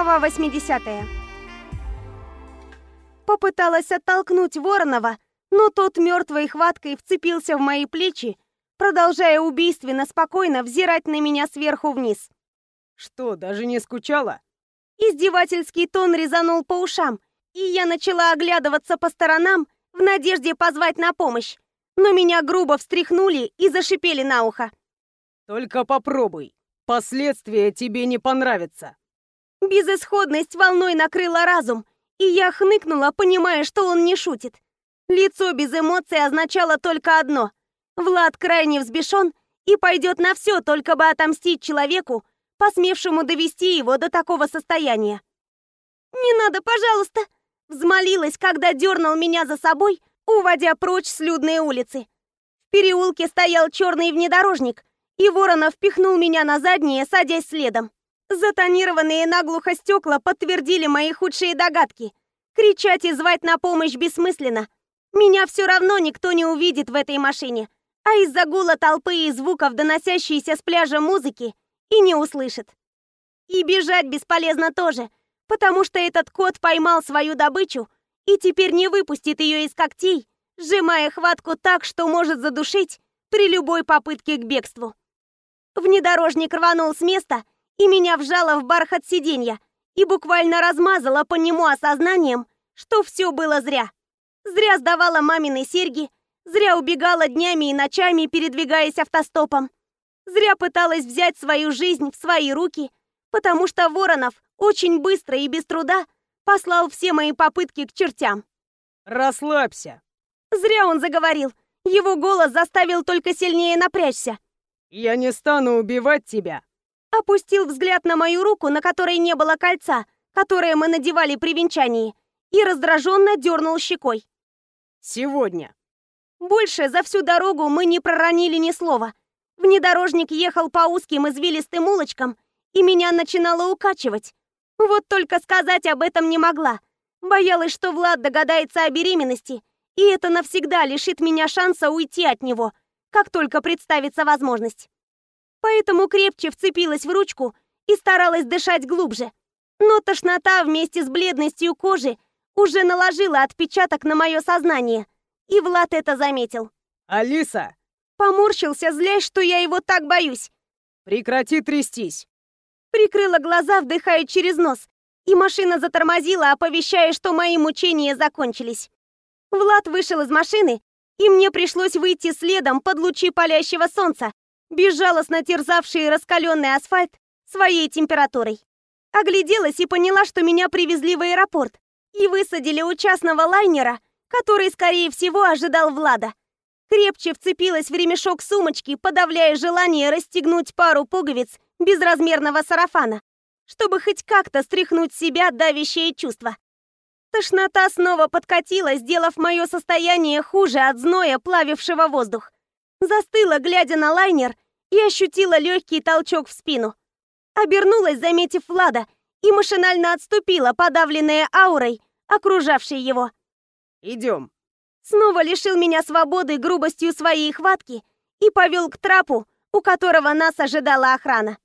Глава 80. Попыталась оттолкнуть Воронова, но тот мертвой хваткой вцепился в мои плечи, продолжая убийственно спокойно взирать на меня сверху вниз. Что, даже не скучала? Издевательский тон резанул по ушам, и я начала оглядываться по сторонам в надежде позвать на помощь. Но меня грубо встряхнули и зашипели на ухо. Только попробуй. Последствия тебе не понравятся. Безысходность волной накрыла разум, и я хныкнула, понимая, что он не шутит. Лицо без эмоций означало только одно. Влад крайне взбешен и пойдет на все, только бы отомстить человеку, посмевшему довести его до такого состояния. «Не надо, пожалуйста!» Взмолилась, когда дернул меня за собой, уводя прочь с людной улицы. В переулке стоял черный внедорожник, и Воронов пихнул меня на заднее, садясь следом. Затонированные наглухо стекла подтвердили мои худшие догадки. Кричать и звать на помощь бессмысленно. Меня все равно никто не увидит в этой машине, а из-за гула толпы и звуков, доносящейся с пляжа музыки, и не услышит. И бежать бесполезно тоже, потому что этот кот поймал свою добычу и теперь не выпустит ее из когтей, сжимая хватку так, что может задушить при любой попытке к бегству. Внедорожник рванул с места, и меня вжало в бархат сиденья и буквально размазало по нему осознанием, что все было зря. Зря сдавала мамины серьги, зря убегала днями и ночами, передвигаясь автостопом. Зря пыталась взять свою жизнь в свои руки, потому что Воронов очень быстро и без труда послал все мои попытки к чертям. «Расслабься!» Зря он заговорил. Его голос заставил только сильнее напрячься. «Я не стану убивать тебя!» Опустил взгляд на мою руку, на которой не было кольца, которое мы надевали при венчании, и раздраженно дернул щекой. «Сегодня!» Больше за всю дорогу мы не проронили ни слова. Внедорожник ехал по узким извилистым улочкам, и меня начинало укачивать. Вот только сказать об этом не могла. Боялась, что Влад догадается о беременности, и это навсегда лишит меня шанса уйти от него, как только представится возможность. Поэтому крепче вцепилась в ручку и старалась дышать глубже. Но тошнота вместе с бледностью кожи уже наложила отпечаток на мое сознание, и Влад это заметил. «Алиса!» Поморщился, злясь, что я его так боюсь. «Прекрати трястись!» Прикрыла глаза, вдыхая через нос, и машина затормозила, оповещая, что мои мучения закончились. Влад вышел из машины, и мне пришлось выйти следом под лучи палящего солнца, безжалостно терзавшие раскаленный асфальт своей температурой. Огляделась и поняла, что меня привезли в аэропорт и высадили у частного лайнера, который, скорее всего, ожидал Влада. Крепче вцепилась в ремешок сумочки, подавляя желание расстегнуть пару пуговиц безразмерного сарафана, чтобы хоть как-то стряхнуть с себя давящее чувство. Тошнота снова подкатила, сделав мое состояние хуже от зноя, плавившего воздух. Застыла, глядя на лайнер, и ощутила легкий толчок в спину. Обернулась, заметив Влада, и машинально отступила, подавленная аурой, окружавшей его. «Идем». Снова лишил меня свободы грубостью своей хватки и повел к трапу, у которого нас ожидала охрана.